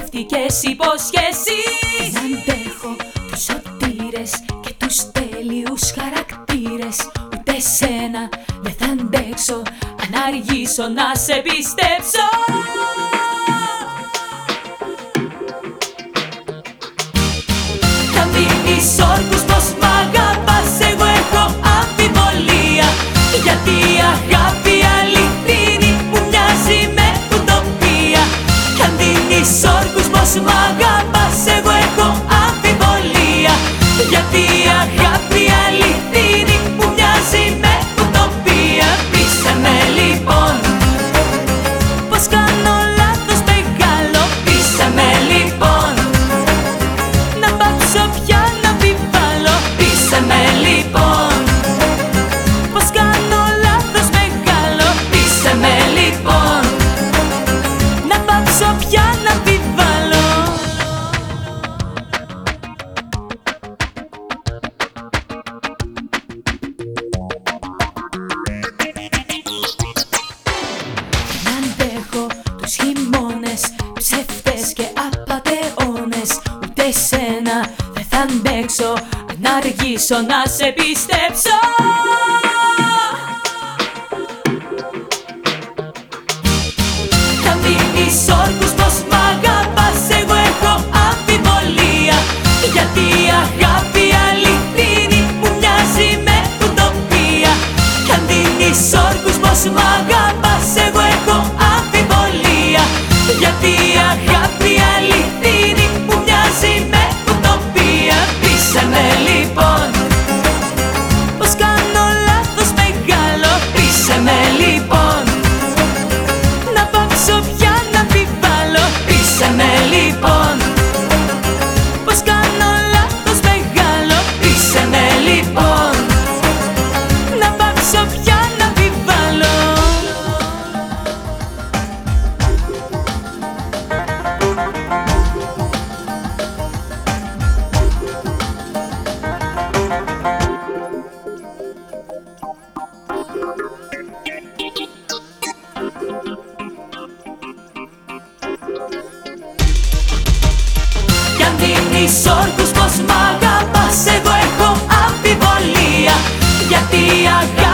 ψεύτικες υποσχέσεις αντέχω τους σωτήρες και τους τέλειους χαρακτήρες. Ούτε σένα δεν θα αντέξω αν αργήσω να σε πιστέψω. Θα μείνεις απατεώνες Ούτε σένα δεν θα αντέξω. Αν αργήσω να σε πιστέψω. Θα μείνεις όρκους πως μ' αγαπάς. Εγώ έχω αμφιβολία Γιατί αγάπη αληθινή Μου μοιάζει με ουτοπία. Θα μείνεις όρκους πως μ' Κάνεις όρκους πως μ' αγαπάς. Εγώ έχω αμφιβολία Γιατί αγάπη